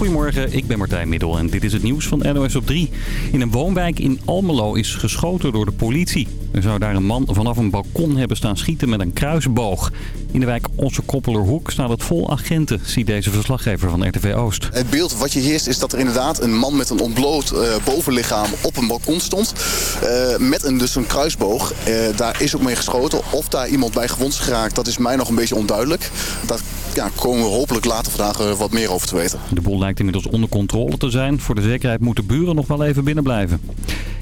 Goedemorgen, ik ben Martijn Middel en dit is het nieuws van NOS op 3. In een woonwijk in Almelo is geschoten door de politie. Er zou daar een man vanaf een balkon hebben staan schieten met een kruisboog. In de wijk Ossekoppelerhoek staat het vol agenten, ziet deze verslaggever van RTV Oost. Het beeld wat je heerst is dat er inderdaad een man met een ontbloot uh, bovenlichaam op een balkon stond. Uh, met een, dus een kruisboog. Uh, daar is ook mee geschoten. Of daar iemand bij gewond is geraakt, dat is mij nog een beetje onduidelijk. Daar ja, komen we hopelijk later vandaag wat meer over te weten. De boel lijkt inmiddels onder controle te zijn. Voor de zekerheid moeten buren nog wel even binnen blijven.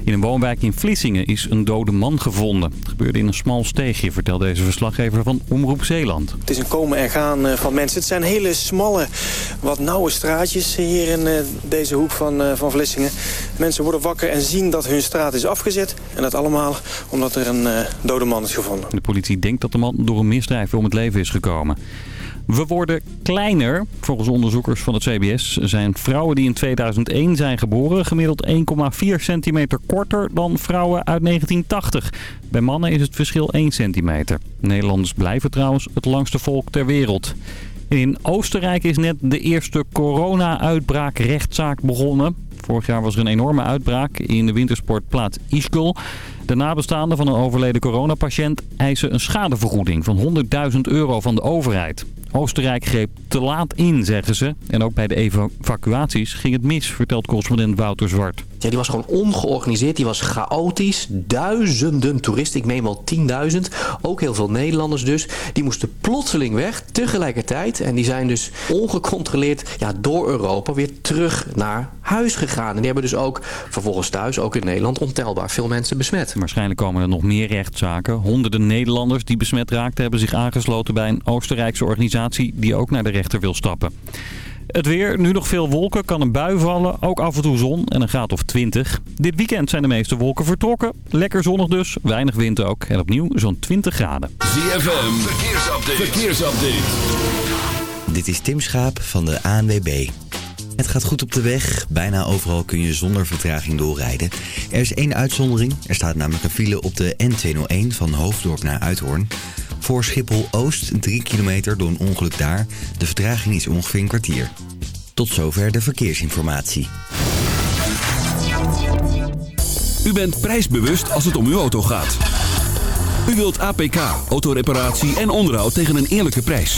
In een woonwijk in Vlissingen is een dode man gevonden. Het gebeurde in een smal steegje, vertelt deze verslaggever van Omroep Zeeland. Het is een komen en gaan van mensen. Het zijn hele smalle, wat nauwe straatjes hier in deze hoek van, van Vlissingen. Mensen worden wakker en zien dat hun straat is afgezet. En dat allemaal omdat er een dode man is gevonden. De politie denkt dat de man door een misdrijf om het leven is gekomen. We worden kleiner. Volgens onderzoekers van het CBS zijn vrouwen die in 2001 zijn geboren gemiddeld 1,4 centimeter korter dan vrouwen uit 1980. Bij mannen is het verschil 1 centimeter. Nederlanders blijven trouwens het langste volk ter wereld. In Oostenrijk is net de eerste corona-uitbraak-rechtszaak begonnen. Vorig jaar was er een enorme uitbraak in de wintersportplaats Ischgl. De nabestaanden van een overleden coronapatiënt eisen een schadevergoeding van 100.000 euro van de overheid. Oostenrijk greep te laat in, zeggen ze. En ook bij de evacuaties ging het mis, vertelt correspondent Wouter Zwart. Ja, die was gewoon ongeorganiseerd, die was chaotisch. Duizenden toeristen, ik meen wel 10.000. Ook heel veel Nederlanders dus. Die moesten plotseling weg, tegelijkertijd. En die zijn dus ongecontroleerd ja, door Europa weer terug naar huis gegaan. En die hebben dus ook vervolgens thuis, ook in Nederland, ontelbaar veel mensen besmet. Waarschijnlijk komen er nog meer rechtszaken. Honderden Nederlanders die besmet raakten hebben zich aangesloten bij een Oostenrijkse organisatie die ook naar de rechter wil stappen. Het weer, nu nog veel wolken, kan een bui vallen, ook af en toe zon en een graad of 20. Dit weekend zijn de meeste wolken vertrokken. Lekker zonnig dus, weinig wind ook en opnieuw zo'n 20 graden. ZFM, verkeersupdate. verkeersupdate. Dit is Tim Schaap van de ANWB. Het gaat goed op de weg. Bijna overal kun je zonder vertraging doorrijden. Er is één uitzondering. Er staat namelijk een file op de N201 van Hoofddorp naar Uithoorn. Voor Schiphol-Oost 3 kilometer door een ongeluk daar. De vertraging is ongeveer een kwartier. Tot zover de verkeersinformatie. U bent prijsbewust als het om uw auto gaat. U wilt APK, autoreparatie en onderhoud tegen een eerlijke prijs.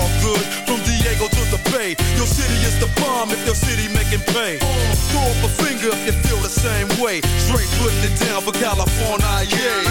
Bay. Throw up a finger if you feel the same way. Straight putting it down for California, yeah.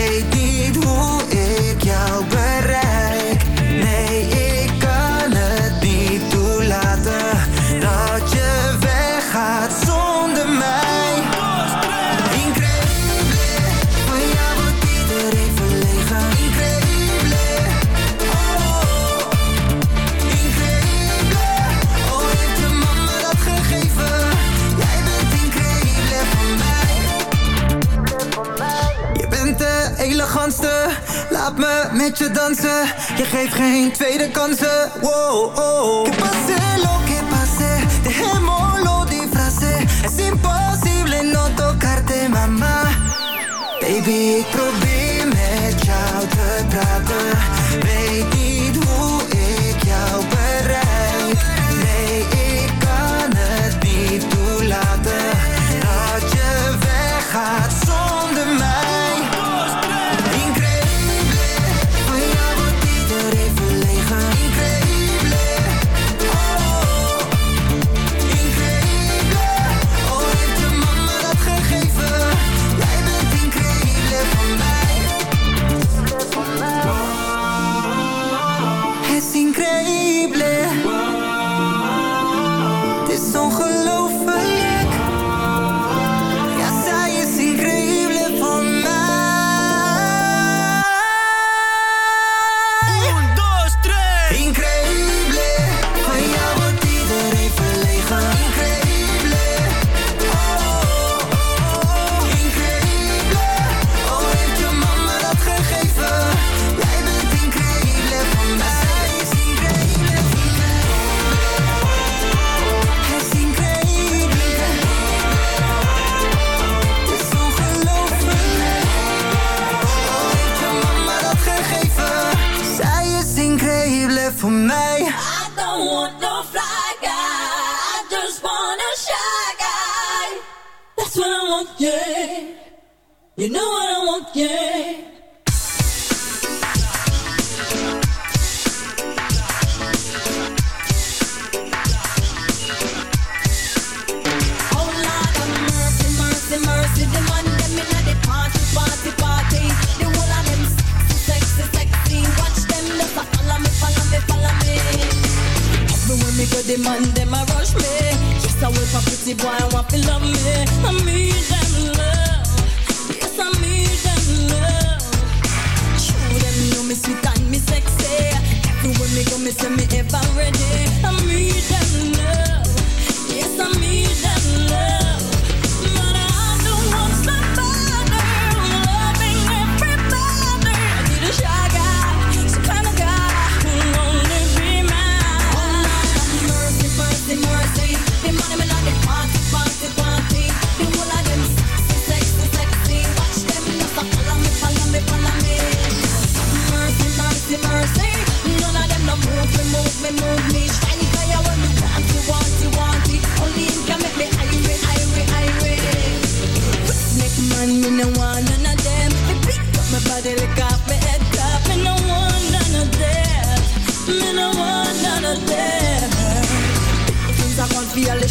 weet niet hoe ik jou bereik. Nee, me met je dansen. Je geeft geen tweede kansen. Wow, oh. Que pase lo que pase, dejémoslo lo frase. Es imposible no tocarte, mama. Baby, ik probeer met jou te praten. baby.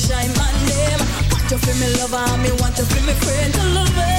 shine my name. Want to feel me lover, ah, me want to feel me friend to love it.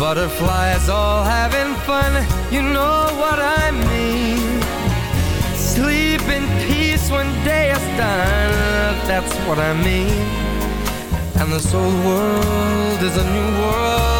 Butterflies all having fun, you know what I mean. Sleep in peace when day is done, that's what I mean. And this old world is a new world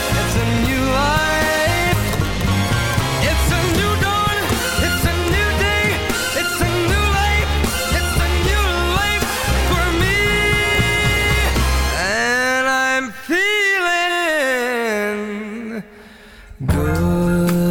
Good.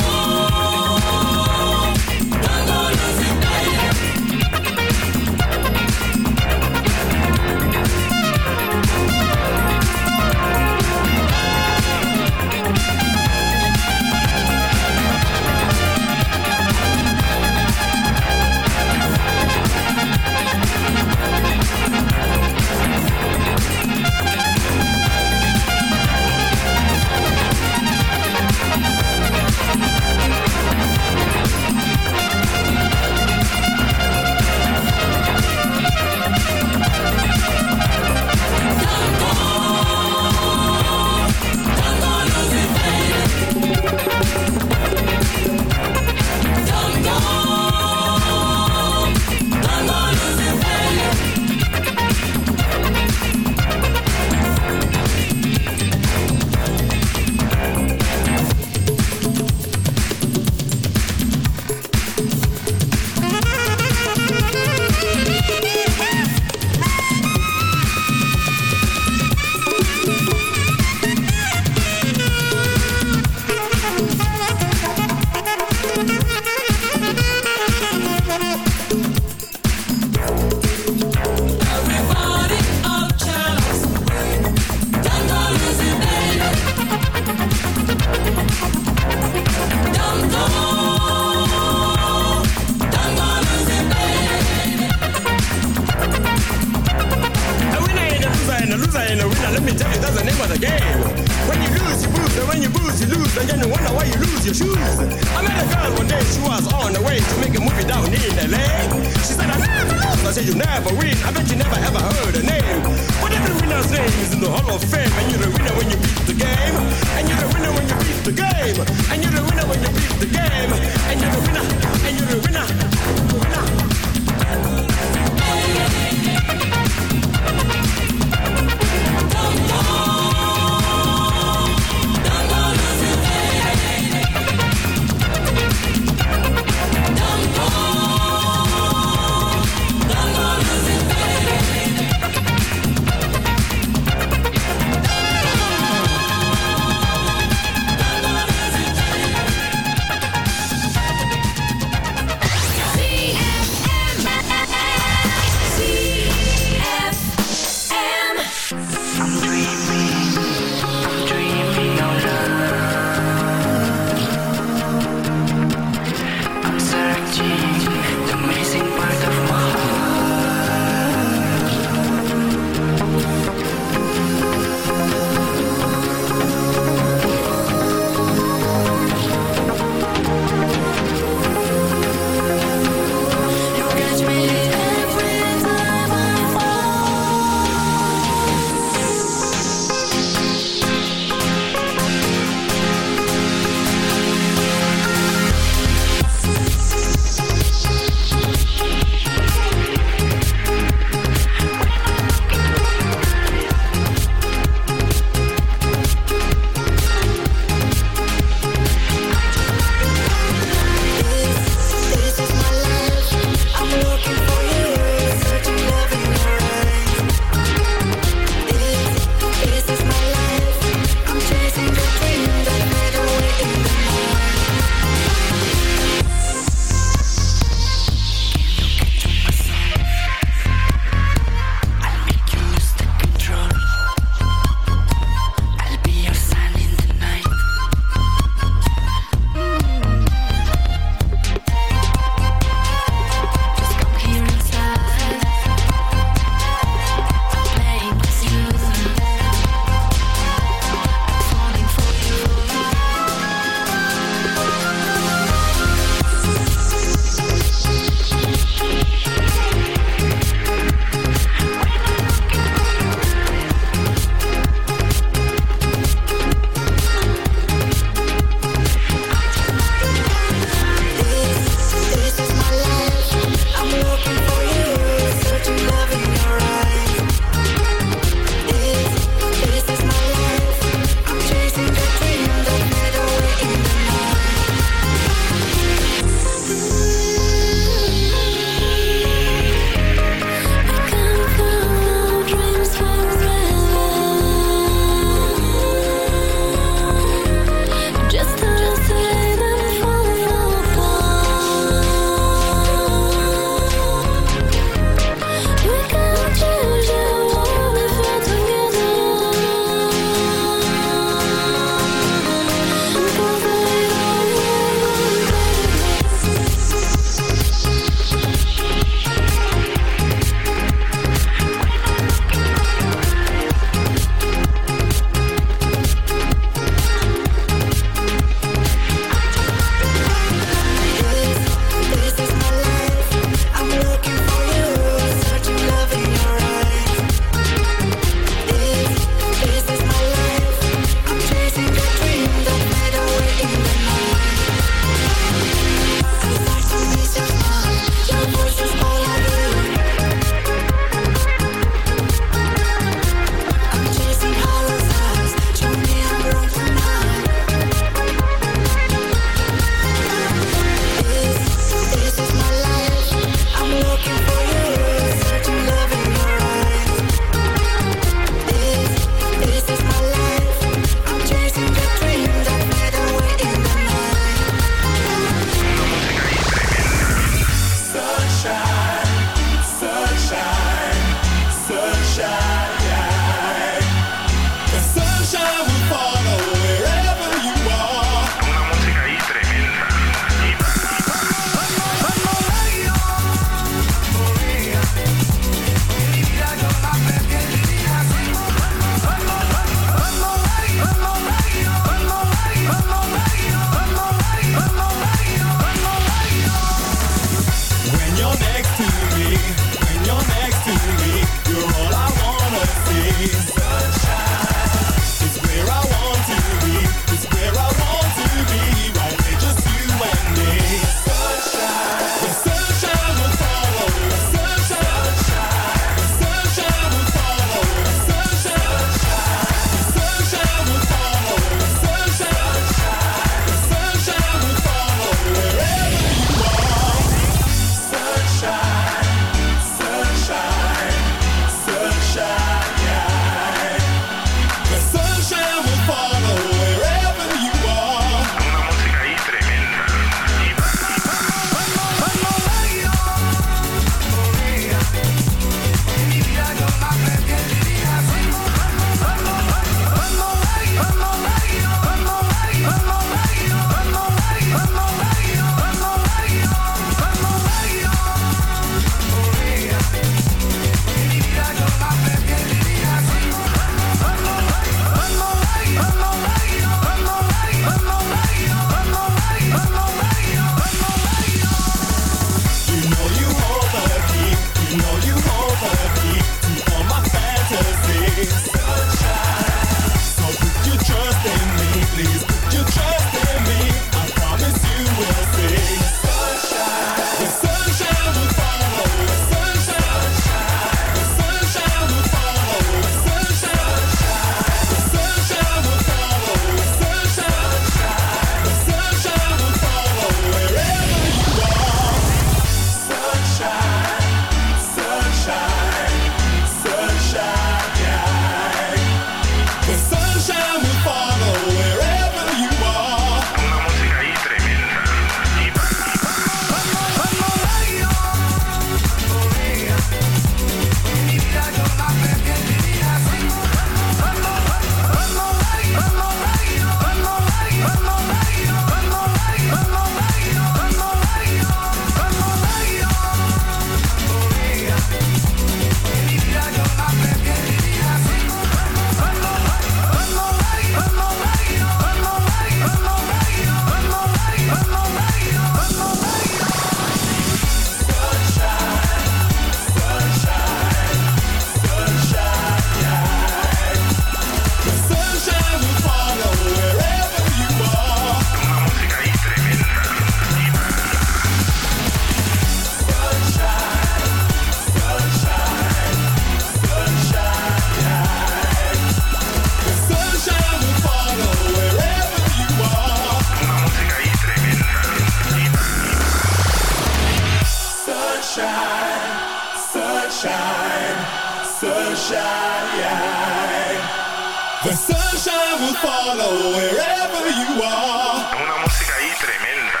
Follow wherever you are. Una música ahí tremenda.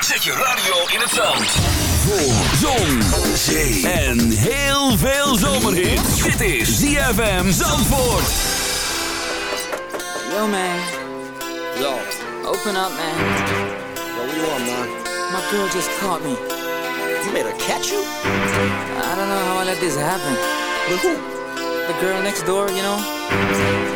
Zet je radio in het zand. Voor zon, zee en heel veel zomerhit. Dit is ZFM Zandvoort. Yo, man. Yo. Open up, man. Yo, what you want, man? My girl just caught me. You made her catch you? I don't know how I let this happen. With who? The girl next door, you know?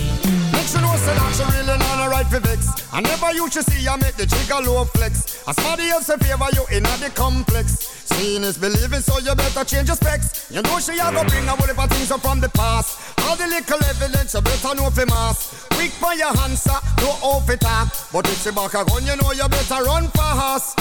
Sure know say that she really not a right for vex. I never used to see I make the trigger low flex. As somebody else in favor you in the complex. Seeing is believing, so you better change your specs. You know she a go bring a whole heap of things up from the past. All the little evidence you better know for mass. Quick for your answer, no off it talk. But if she back a gun, you know you better run fast.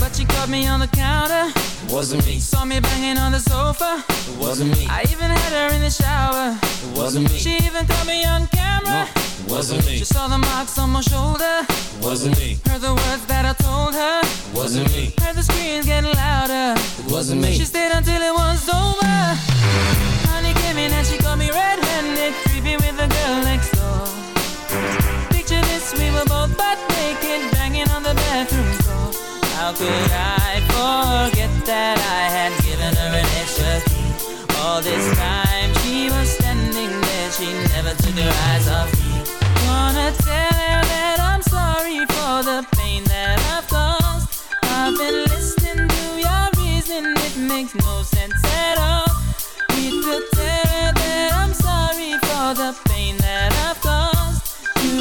But she caught me on the counter. Wasn't me. Saw me banging on the sofa. Wasn't me. I even had her in the shower. Wasn't me. She even caught me on camera. Wasn't me. She saw the marks on my shoulder. Wasn't me. Heard the words that I told her. Wasn't me. Heard the screams getting louder. Wasn't me. She stayed until it was over. And she got me red-handed, creepy with the girl next door. Picture this, we were both butt naked, banging on the bathroom floor. How could I forget that I had given her an extra key? All this time she was standing there, she never took her eyes off me. Wanna tell her that I'm sorry for the pain that I've caused. I've been listening to your reason, it makes no sense